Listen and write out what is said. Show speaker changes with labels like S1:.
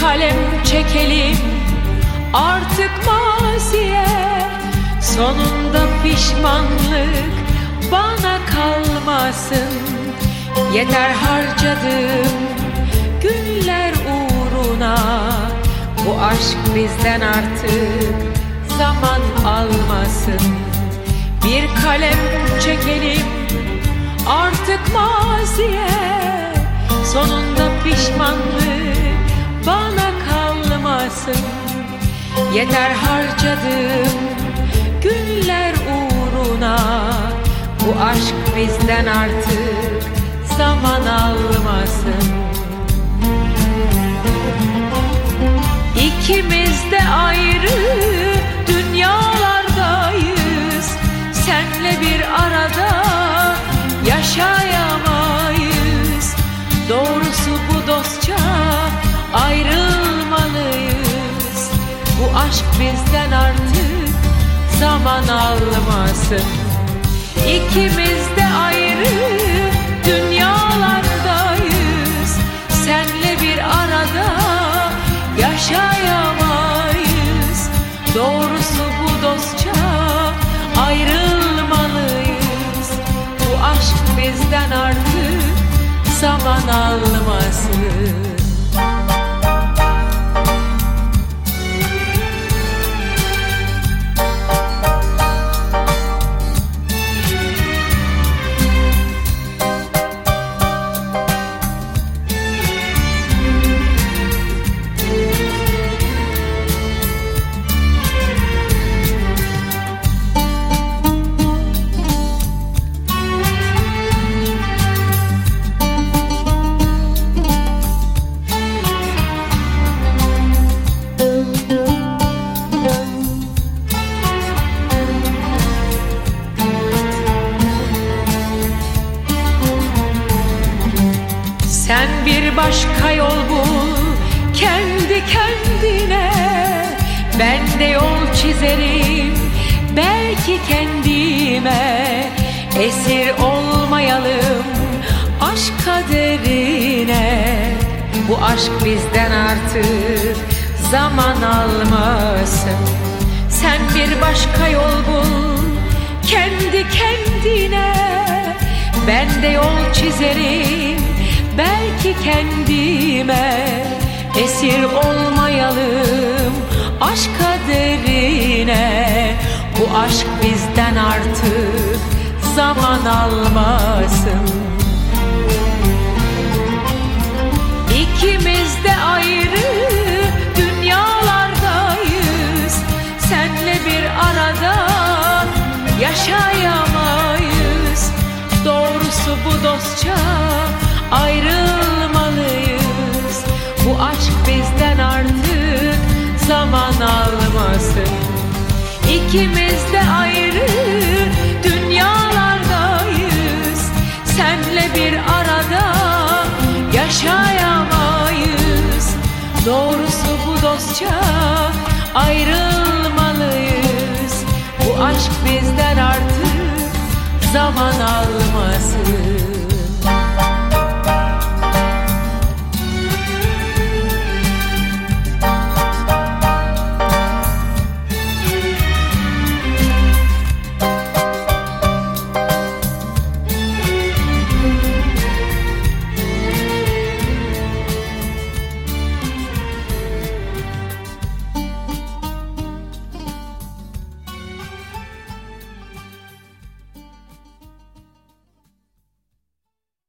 S1: kalem çekelim artık maziye. Sonunda pişmanlık bana kalmasın. Yeter harcadım günler uğruna. Bu aşk bizden artık zaman almasın. Bir kalem çekelim artık maziye Yeter harcadım günler uğruna. Bu aşk bizden artık zaman almasın. İkimiz de ayrı aşk bizden artık zaman almasın. İkimiz de ayrı dünyalardayız. Senle bir arada yaşayamayız. Doğrusu bu dostça ayrılmalıyız. Bu aşk bizden artık zaman almasın Sen bir başka yol bul kendi kendine. Ben de yol çizerim belki kendime. Esir olmayalım aşk kaderine. Bu aşk bizden artık zaman almasın. Sen bir başka yol bul kendi kendine. Ben de yol çizerim belki kendime Esir olmayalım. Aşk kaderine Bu aşk bizden artık zaman almasın. İkimiz de ayrı dünyalardayız. Senle bir arada yaşayamayız. Doğrusu bu dostça İkimiz de ayrı dünyalardayız. Senle bir arada yaşayamayız. Doğrusu bu dostça ayrılmalıyız. Bu aşk bizden artık zaman almasın